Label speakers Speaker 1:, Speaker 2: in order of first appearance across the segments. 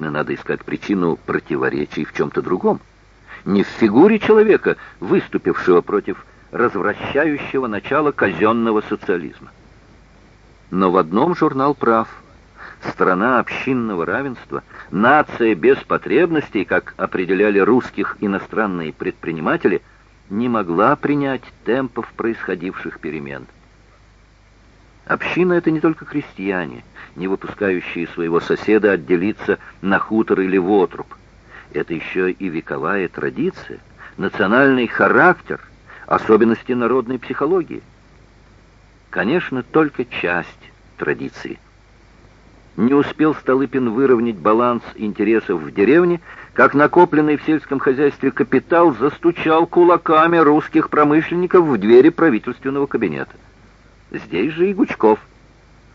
Speaker 1: Надо искать причину противоречий в чем-то другом. Не в фигуре человека, выступившего против развращающего начала казенного социализма. Но в одном журнал прав. Страна общинного равенства, нация без потребностей, как определяли русских иностранные предприниматели, не могла принять темпов происходивших перемен. Община — это не только крестьяне, не выпускающие своего соседа отделиться на хутор или в отруб. Это еще и вековая традиция, национальный характер, особенности народной психологии. Конечно, только часть традиции. Не успел Столыпин выровнять баланс интересов в деревне, как накопленный в сельском хозяйстве капитал застучал кулаками русских промышленников в двери правительственного кабинета. Здесь же и Гучков.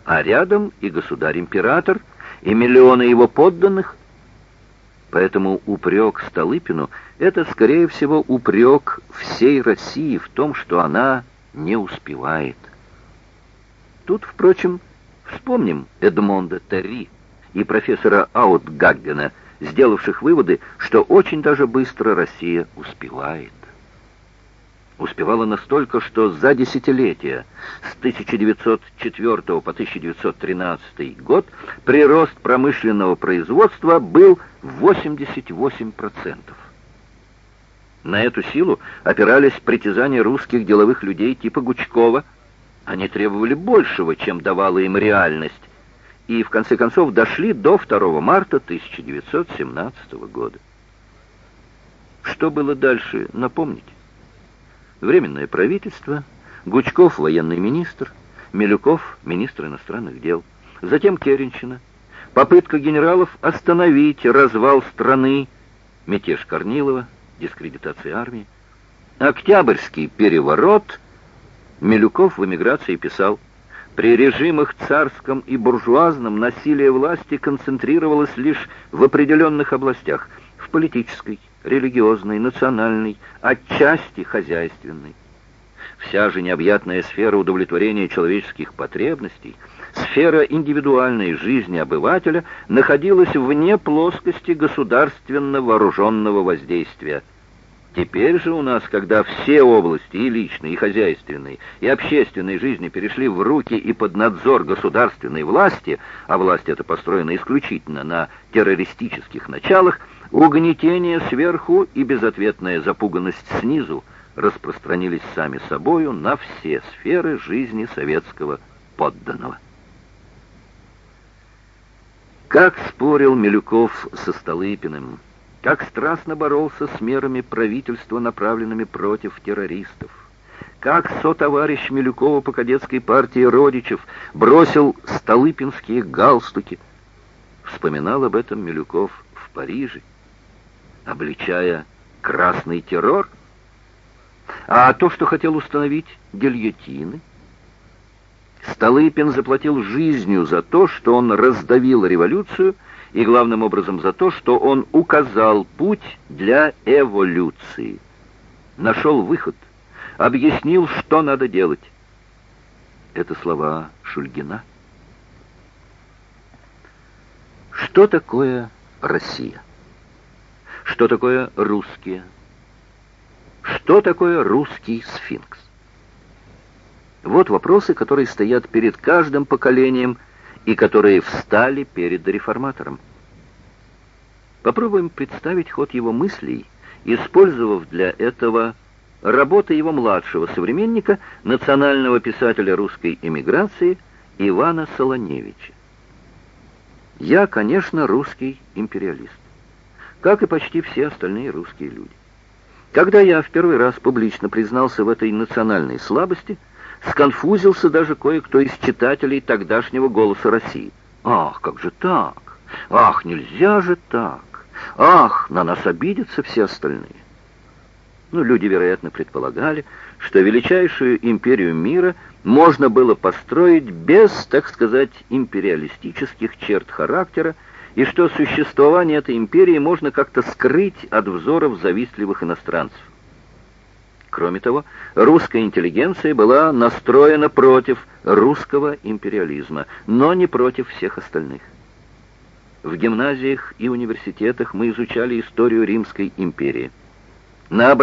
Speaker 1: А рядом и государь-император, и миллионы его подданных. Поэтому упрек Столыпину — это, скорее всего, упрек всей России в том, что она не успевает. Тут, впрочем, вспомним Эдмонда Терри и профессора Аутгаггена, сделавших выводы, что очень даже быстро Россия успевает успевала настолько, что за десятилетия с 1904 по 1913 год прирост промышленного производства был 88%. На эту силу опирались притязания русских деловых людей типа Гучкова. Они требовали большего, чем давала им реальность, и в конце концов дошли до 2 марта 1917 года. Что было дальше, напомните. Временное правительство, Гучков военный министр, Милюков министр иностранных дел, затем Керенщина, попытка генералов остановить развал страны, мятеж Корнилова, дискредитация армии, Октябрьский переворот, Милюков в эмиграции писал, при режимах царском и буржуазном насилие власти концентрировалось лишь в определенных областях, политической, религиозной, национальной, отчасти хозяйственной. Вся же необъятная сфера удовлетворения человеческих потребностей, сфера индивидуальной жизни обывателя находилась вне плоскости государственно вооруженного воздействия. Теперь же у нас, когда все области, и личной, и хозяйственной, и общественной жизни перешли в руки и под надзор государственной власти, а власть эта построена исключительно на террористических началах, Угнетение сверху и безответная запуганность снизу распространились сами собою на все сферы жизни советского подданного. Как спорил Милюков со Столыпиным, как страстно боролся с мерами правительства, направленными против террористов, как сотоварищ Милюкова по кадетской партии Родичев бросил столыпинские галстуки. Вспоминал об этом Милюков в Париже, обличая красный террор? А то, что хотел установить гильотины? Столыпин заплатил жизнью за то, что он раздавил революцию, и главным образом за то, что он указал путь для эволюции. Нашел выход, объяснил, что надо делать. Это слова Шульгина. Что такое Россия? Что такое русские? Что такое русский сфинкс? Вот вопросы, которые стоят перед каждым поколением и которые встали перед реформатором. Попробуем представить ход его мыслей, использовав для этого работы его младшего современника, национального писателя русской эмиграции Ивана Солоневича. Я, конечно, русский империалист как и почти все остальные русские люди. Когда я в первый раз публично признался в этой национальной слабости, сконфузился даже кое-кто из читателей тогдашнего «Голоса России». «Ах, как же так? Ах, нельзя же так! Ах, на нас обидятся все остальные!» Ну, люди, вероятно, предполагали, что величайшую империю мира можно было построить без, так сказать, империалистических черт характера, и что существование этой империи можно как-то скрыть от взоров завистливых иностранцев. Кроме того, русская интеллигенция была настроена против русского империализма, но не против всех остальных. В гимназиях и университетах мы изучали историю Римской империи. На